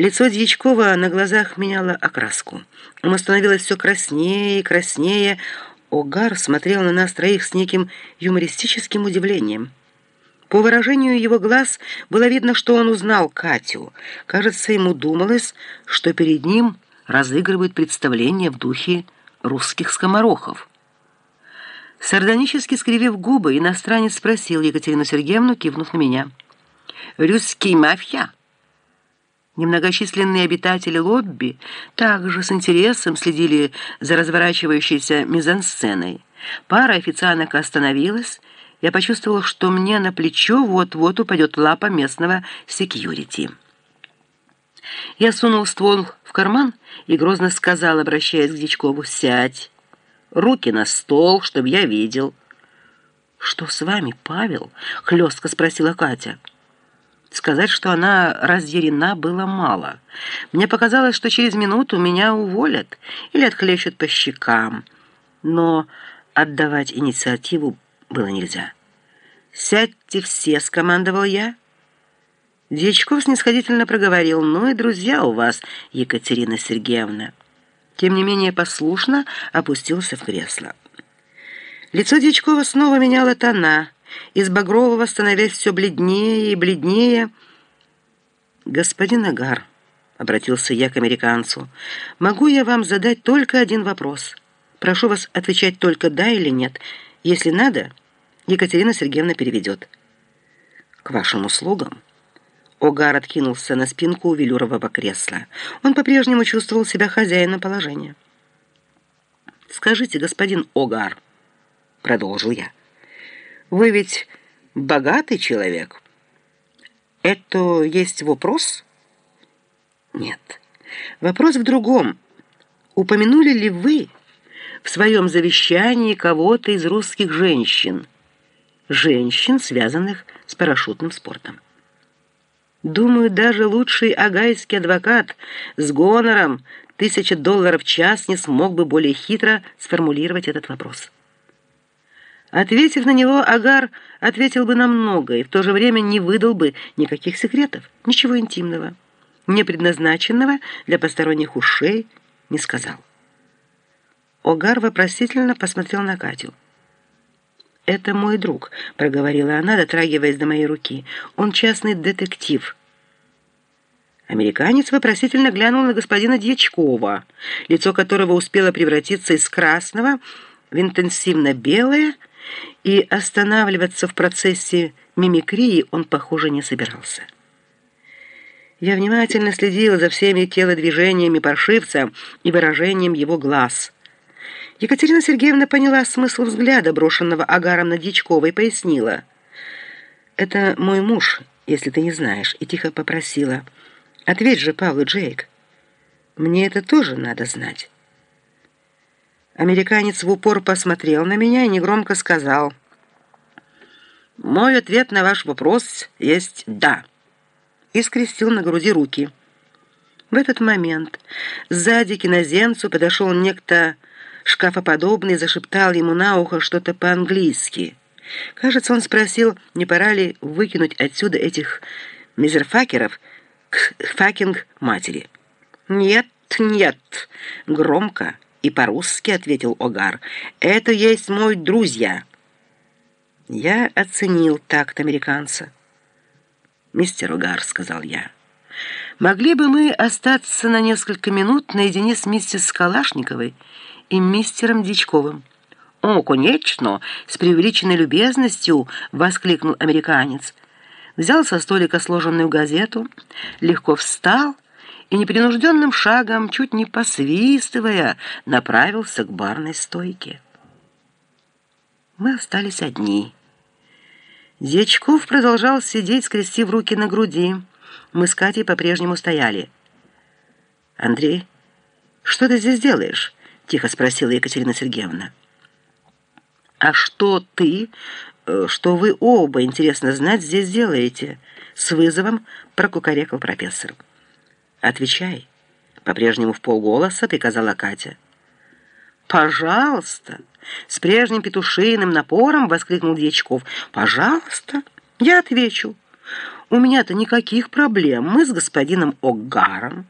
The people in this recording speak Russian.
Лицо Дьячкова на глазах меняло окраску. Оно становилось все краснее и краснее. Огар смотрел на нас троих с неким юмористическим удивлением. По выражению его глаз было видно, что он узнал Катю. Кажется, ему думалось, что перед ним разыгрывают представление в духе русских скоморохов. Сардонически скривив губы, иностранец спросил Екатерину Сергеевну, кивнув на меня. «Русский мафия?» Немногочисленные обитатели лобби также с интересом следили за разворачивающейся мизансценой. Пара официанток остановилась. Я почувствовал, что мне на плечо вот-вот упадет лапа местного секьюрити. Я сунул ствол в карман и грозно сказал, обращаясь к Дичкову, «Сядь, руки на стол, чтобы я видел». «Что с вами, Павел?» — хлестко спросила Катя. Сказать, что она разъярена, было мало. Мне показалось, что через минуту меня уволят или отхлещут по щекам. Но отдавать инициативу было нельзя. «Сядьте все», — скомандовал я. Дьячков снисходительно проговорил, «Ну и друзья у вас, Екатерина Сергеевна». Тем не менее послушно опустился в кресло. Лицо Дьячкова снова меняло тона — из багрового становясь все бледнее и бледнее. «Господин Агар», — обратился я к американцу, — «могу я вам задать только один вопрос? Прошу вас отвечать только «да» или «нет». Если надо, Екатерина Сергеевна переведет». «К вашим услугам». Огар откинулся на спинку велюрового кресла. Он по-прежнему чувствовал себя хозяином положения. «Скажите, господин Огар», — продолжил я, — вы ведь богатый человек. Это есть вопрос? Нет. Вопрос в другом. Упомянули ли вы в своем завещании кого-то из русских женщин? Женщин, связанных с парашютным спортом. Думаю, даже лучший агайский адвокат с гонором тысяча долларов в час не смог бы более хитро сформулировать этот вопрос. Ответив на него, Агар ответил бы на многое и в то же время не выдал бы никаких секретов, ничего интимного, не предназначенного для посторонних ушей, не сказал. Огар вопросительно посмотрел на Катю. «Это мой друг», — проговорила она, дотрагиваясь до моей руки. «Он частный детектив». Американец вопросительно глянул на господина Дьячкова, лицо которого успело превратиться из красного в интенсивно белое, и останавливаться в процессе мимикрии он, похоже, не собирался. Я внимательно следила за всеми телодвижениями паршивца и выражением его глаз. Екатерина Сергеевна поняла смысл взгляда, брошенного Агаром на Дьячкова, и пояснила. «Это мой муж, если ты не знаешь», и тихо попросила. «Ответь же, Павлу Джейк, мне это тоже надо знать». Американец в упор посмотрел на меня и негромко сказал. «Мой ответ на ваш вопрос есть «да». И скрестил на груди руки. В этот момент сзади к иноземцу подошел некто шкафоподобный и зашептал ему на ухо что-то по-английски. Кажется, он спросил, не пора ли выкинуть отсюда этих мизерфакеров к fucking матери. «Нет, нет!» — громко и по-русски ответил Огар. «Это есть мой друзья». Я оценил такт американца. «Мистер Огар», — сказал я, — «могли бы мы остаться на несколько минут наедине с миссис Калашниковой и мистером Дичковым?» «О, конечно!» — с преувеличенной любезностью воскликнул американец. Взял со столика сложенную газету, легко встал и непринужденным шагом, чуть не посвистывая, направился к барной стойке. Мы остались одни. Дьячков продолжал сидеть, скрестив руки на груди. Мы с Катей по-прежнему стояли. «Андрей, что ты здесь делаешь?» — тихо спросила Екатерина Сергеевна. «А что ты, э, что вы оба, интересно знать, здесь делаете?» С вызовом прокукарекал профессор. «Отвечай», — по-прежнему в полголоса приказала Катя. «Пожалуйста!» — с прежним петушиным напором воскликнул Дьячков. «Пожалуйста, я отвечу. У меня-то никаких проблем. Мы с господином О'Гаром